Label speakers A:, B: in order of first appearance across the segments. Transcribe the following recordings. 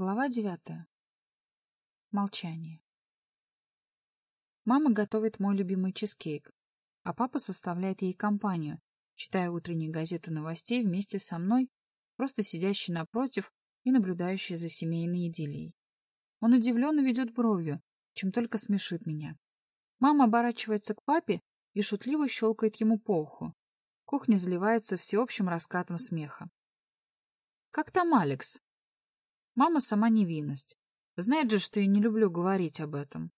A: Глава девятая. Молчание. Мама готовит мой любимый чизкейк, а папа составляет ей компанию, читая утреннюю газету новостей вместе со мной, просто сидящий напротив и наблюдающий за семейной идиллией. Он удивленно ведет бровью, чем только смешит меня. Мама оборачивается к папе и шутливо щелкает ему по уху. Кухня заливается всеобщим раскатом смеха. «Как там Алекс?» Мама сама невинность. Знает же, что я не люблю говорить об этом.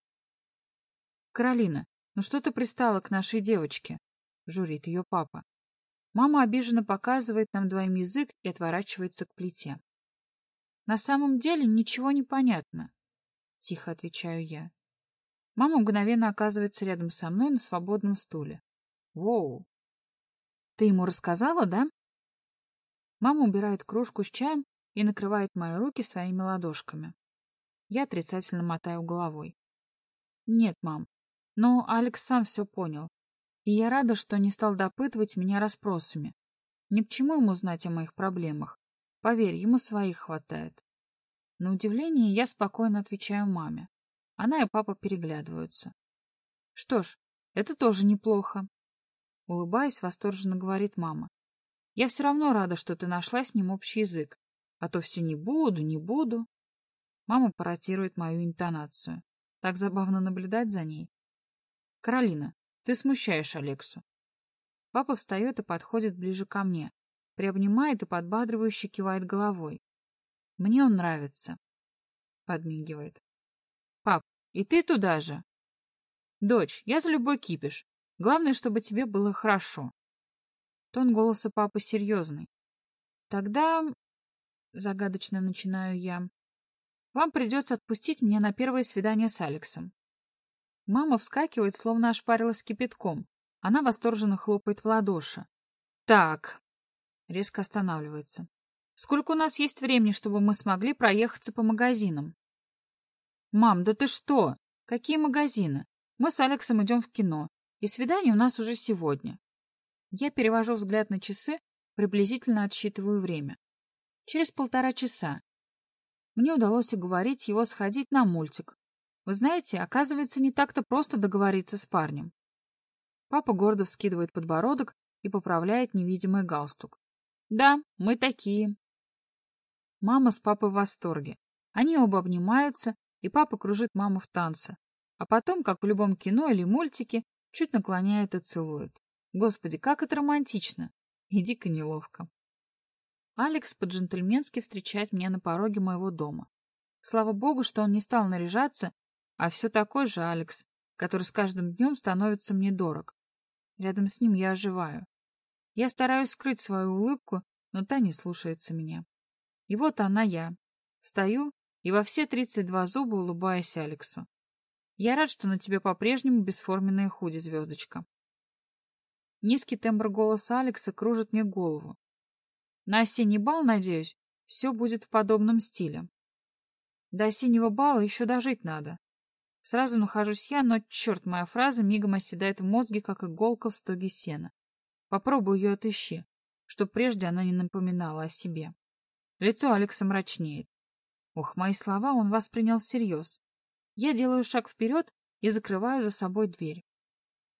A: «Каролина, ну что ты пристала к нашей девочке?» — журит ее папа. Мама обиженно показывает нам двоим язык и отворачивается к плите. «На самом деле ничего не понятно», — тихо отвечаю я. Мама мгновенно оказывается рядом со мной на свободном стуле. «Воу! Ты ему рассказала, да?» Мама убирает кружку с чаем и накрывает мои руки своими ладошками. Я отрицательно мотаю головой. «Нет, мам, но Алекс сам все понял, и я рада, что не стал допытывать меня расспросами. Ни к чему ему знать о моих проблемах. Поверь, ему своих хватает. На удивление я спокойно отвечаю маме. Она и папа переглядываются. Что ж, это тоже неплохо. Улыбаясь, восторженно говорит мама. Я все равно рада, что ты нашла с ним общий язык. А то все не буду, не буду. Мама паротирует мою интонацию. Так забавно наблюдать за ней. Каролина, ты смущаешь Алексу. Папа встает и подходит ближе ко мне, приобнимает и подбадривающе кивает головой. Мне он нравится. Подмигивает. Пап, и ты туда же? Дочь, я за любой кипиш. Главное, чтобы тебе было хорошо. Тон голоса папы серьезный. Тогда Загадочно начинаю я. Вам придется отпустить меня на первое свидание с Алексом. Мама вскакивает, словно ошпарилась кипятком. Она восторженно хлопает в ладоши. Так. Резко останавливается. Сколько у нас есть времени, чтобы мы смогли проехаться по магазинам? Мам, да ты что? Какие магазины? Мы с Алексом идем в кино, и свидание у нас уже сегодня. Я перевожу взгляд на часы, приблизительно отсчитываю время. Через полтора часа. Мне удалось уговорить его сходить на мультик. Вы знаете, оказывается, не так-то просто договориться с парнем. Папа гордо вскидывает подбородок и поправляет невидимый галстук. Да, мы такие. Мама с папой в восторге. Они оба обнимаются, и папа кружит маму в танце. А потом, как в любом кино или мультике, чуть наклоняет и целует. Господи, как это романтично! И дико неловко. Алекс по-джентльменски встречает меня на пороге моего дома. Слава богу, что он не стал наряжаться, а все такой же Алекс, который с каждым днем становится мне дорог. Рядом с ним я оживаю. Я стараюсь скрыть свою улыбку, но та не слушается меня. И вот она я. Стою и во все тридцать два зуба улыбаюсь Алексу. Я рад, что на тебе по-прежнему бесформенная худи, звездочка. Низкий тембр голоса Алекса кружит мне голову. На осенний бал, надеюсь, все будет в подобном стиле. До осеннего бала еще дожить надо. Сразу нахожусь я, но, черт, моя фраза мигом оседает в мозге, как иголка в стоге сена. Попробуй ее отыщи, чтоб прежде она не напоминала о себе. Лицо Алекса мрачнеет. Ох, мои слова он воспринял всерьез. Я делаю шаг вперед и закрываю за собой дверь.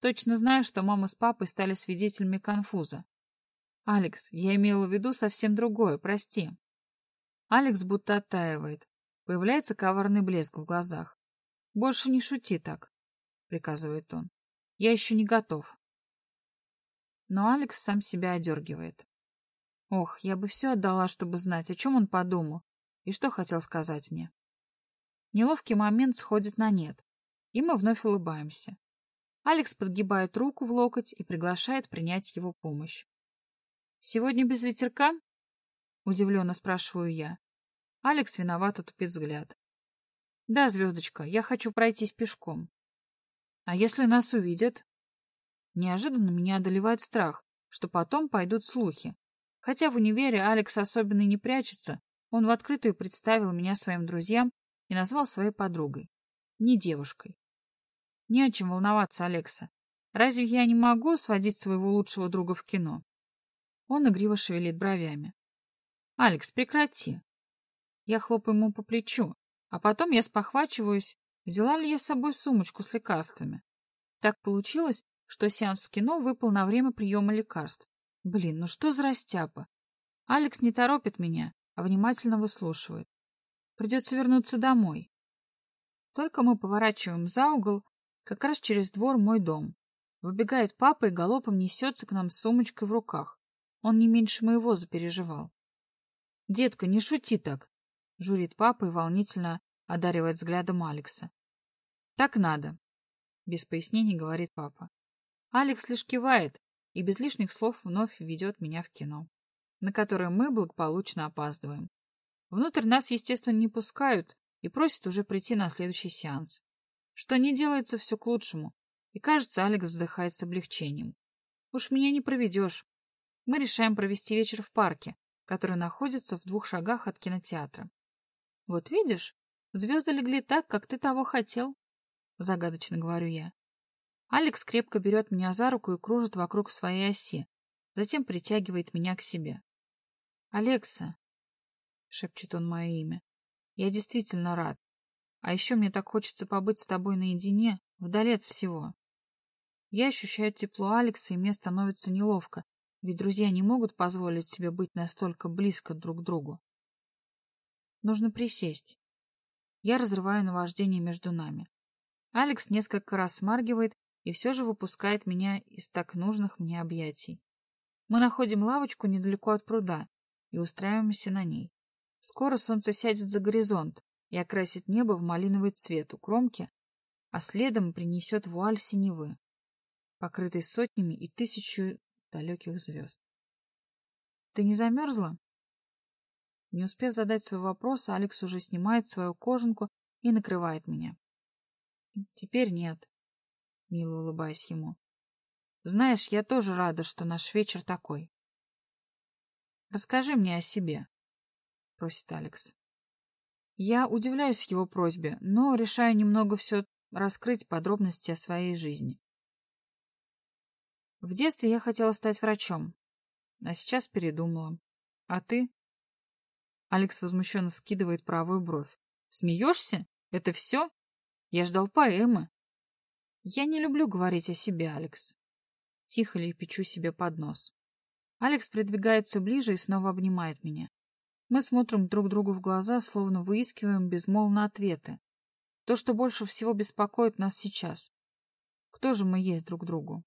A: Точно знаю, что мама с папой стали свидетелями конфуза. Алекс, я имела в виду совсем другое, прости. Алекс будто оттаивает. Появляется коварный блеск в глазах. Больше не шути так, приказывает он. Я еще не готов. Но Алекс сам себя одергивает. Ох, я бы все отдала, чтобы знать, о чем он подумал и что хотел сказать мне. Неловкий момент сходит на нет, и мы вновь улыбаемся. Алекс подгибает руку в локоть и приглашает принять его помощь. «Сегодня без ветерка?» — удивленно спрашиваю я. Алекс виновато тупит взгляд. «Да, звездочка, я хочу пройтись пешком». «А если нас увидят?» Неожиданно меня одолевает страх, что потом пойдут слухи. Хотя в универе Алекс особенно не прячется, он в открытую представил меня своим друзьям и назвал своей подругой. Не девушкой. Не о чем волноваться, Алекса. Разве я не могу сводить своего лучшего друга в кино? Он игриво шевелит бровями. «Алекс, прекрати!» Я хлопаю ему по плечу, а потом я спохвачиваюсь, взяла ли я с собой сумочку с лекарствами. Так получилось, что сеанс в кино выпал на время приема лекарств. Блин, ну что за растяпа? Алекс не торопит меня, а внимательно выслушивает. Придется вернуться домой. Только мы поворачиваем за угол, как раз через двор мой дом. Выбегает папа и галопом несется к нам с сумочкой в руках. Он не меньше моего запереживал. — Детка, не шути так, — журит папа и волнительно одаривает взглядом Алекса. — Так надо, — без пояснений говорит папа. Алекс лишь кивает и без лишних слов вновь ведет меня в кино, на которое мы благополучно опаздываем. Внутрь нас, естественно, не пускают и просят уже прийти на следующий сеанс. Что не делается все к лучшему, и, кажется, Алекс вздыхает с облегчением. Уж меня не проведешь. Мы решаем провести вечер в парке, который находится в двух шагах от кинотеатра. Вот видишь, звезды легли так, как ты того хотел, — загадочно говорю я. Алекс крепко берет меня за руку и кружит вокруг своей оси, затем притягивает меня к себе. «Алекса, — шепчет он мое имя. «Я действительно рад. А еще мне так хочется побыть с тобой наедине, вдали от всего». Я ощущаю тепло Алекса, и мне становится неловко, ведь друзья не могут позволить себе быть настолько близко друг к другу. Нужно присесть. Я разрываю наваждение между нами. Алекс несколько раз смаргивает и все же выпускает меня из так нужных мне объятий. Мы находим лавочку недалеко от пруда и устраиваемся на ней. Скоро солнце сядет за горизонт и окрасит небо в малиновый цвет у кромки, а следом принесет вуаль синевы, покрытый сотнями и тысячу далеких звезд. Ты не замерзла? Не успев задать свой вопрос, Алекс уже снимает свою кожанку и накрывает меня. Теперь нет, мило улыбаясь ему. Знаешь, я тоже рада, что наш вечер такой. Расскажи мне о себе просит Алекс. Я удивляюсь его просьбе, но решаю немного все раскрыть подробности о своей жизни. В детстве я хотела стать врачом, а сейчас передумала. А ты? Алекс возмущенно скидывает правую бровь. Смеешься? Это все? Я ждал поэмы. Я не люблю говорить о себе, Алекс. Тихо ли печу себе под нос. Алекс придвигается ближе и снова обнимает меня. Мы смотрим друг другу в глаза, словно выискиваем безмолвно ответы. То, что больше всего беспокоит нас сейчас. Кто же мы есть друг другу?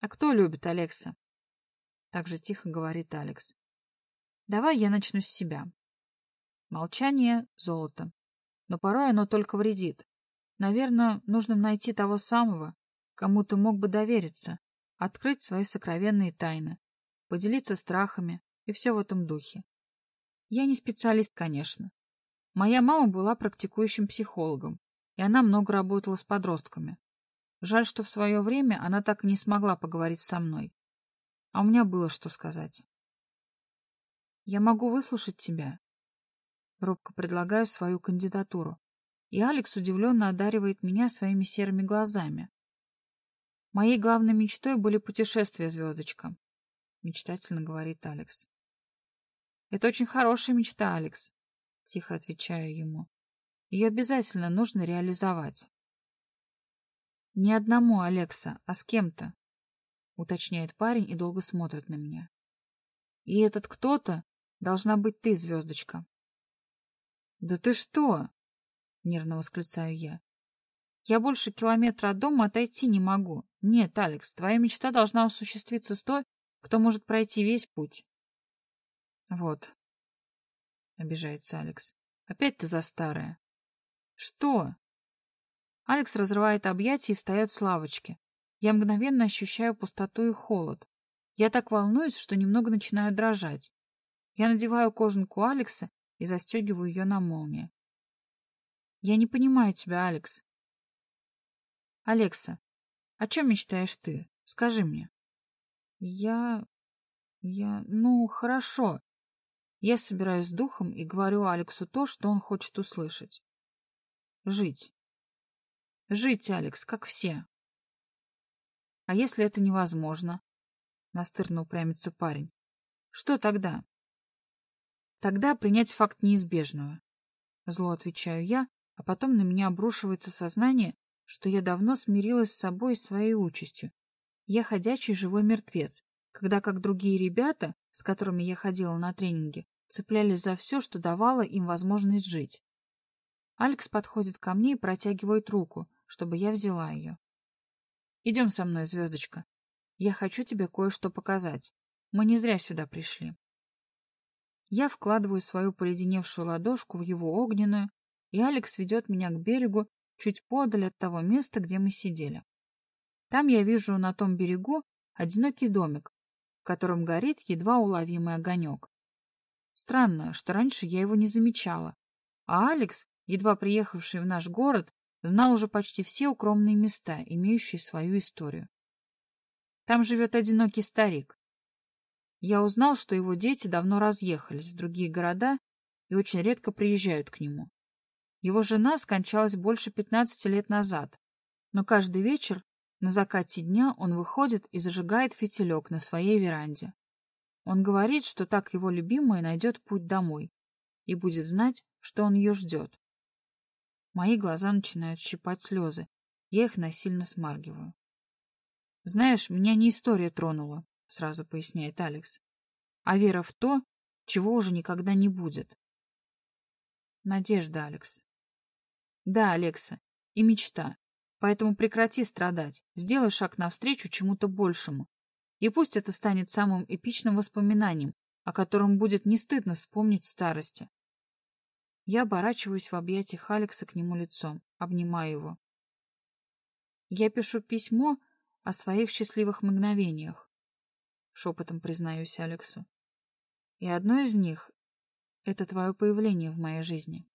A: А кто любит Алекса? Так же тихо говорит Алекс. Давай я начну с себя. Молчание — золото. Но порой оно только вредит. Наверное, нужно найти того самого, кому ты мог бы довериться, открыть свои сокровенные тайны, поделиться страхами и все в этом духе. Я не специалист, конечно. Моя мама была практикующим психологом, и она много работала с подростками. Жаль, что в свое время она так и не смогла поговорить со мной. А у меня было что сказать. Я могу выслушать тебя. Робко предлагаю свою кандидатуру, и Алекс удивленно одаривает меня своими серыми глазами. Моей главной мечтой были путешествия, звездочка, мечтательно говорит Алекс. Это очень хорошая мечта, Алекс. Тихо отвечаю ему. Ее обязательно нужно реализовать. Не одному, Алекса, а с кем-то, уточняет парень и долго смотрит на меня. И этот кто-то должна быть ты, звездочка. Да ты что? Нервно восклицаю я. Я больше километра от дома отойти не могу. Нет, Алекс, твоя мечта должна осуществиться с той, кто может пройти весь путь. Вот. Обижается Алекс. Опять ты за старое. Что? Алекс разрывает объятия и встает с лавочки. Я мгновенно ощущаю пустоту и холод. Я так волнуюсь, что немного начинаю дрожать. Я надеваю кожанку Алекса и застегиваю ее на молнии. Я не понимаю тебя, Алекс. Алекса, о чем мечтаешь ты? Скажи мне. Я... я... ну, хорошо. Я собираюсь с духом и говорю Алексу то, что он хочет услышать. Жить. Жить, Алекс, как все. А если это невозможно? Настырно упрямится парень. Что тогда? Тогда принять факт неизбежного. Зло отвечаю я, а потом на меня обрушивается сознание, что я давно смирилась с собой и своей участью. Я ходячий живой мертвец, когда как другие ребята, с которыми я ходила на тренинги, цеплялись за все, что давало им возможность жить. Алекс подходит ко мне и протягивает руку, чтобы я взяла ее. «Идем со мной, звездочка. Я хочу тебе кое-что показать. Мы не зря сюда пришли». Я вкладываю свою поледеневшую ладошку в его огненную, и Алекс ведет меня к берегу чуть подаль от того места, где мы сидели. Там я вижу на том берегу одинокий домик, в котором горит едва уловимый огонек. Странно, что раньше я его не замечала, а Алекс, едва приехавший в наш город, знал уже почти все укромные места, имеющие свою историю. Там живет одинокий старик. Я узнал, что его дети давно разъехались в другие города и очень редко приезжают к нему. Его жена скончалась больше 15 лет назад, но каждый вечер на закате дня он выходит и зажигает фитилек на своей веранде. Он говорит, что так его любимая найдет путь домой и будет знать, что он ее ждет. Мои глаза начинают щипать слезы, я их насильно смаргиваю. «Знаешь, меня не история тронула», — сразу поясняет Алекс, «а вера в то, чего уже никогда не будет». Надежда, Алекс. Да, Алекса, и мечта. Поэтому прекрати страдать, сделай шаг навстречу чему-то большему. И пусть это станет самым эпичным воспоминанием, о котором будет не стыдно вспомнить в старости. Я оборачиваюсь в объятиях Алекса к нему лицом, обнимаю его. Я пишу письмо о своих счастливых мгновениях, шепотом признаюсь Алексу. И одно из них — это твое появление в моей жизни.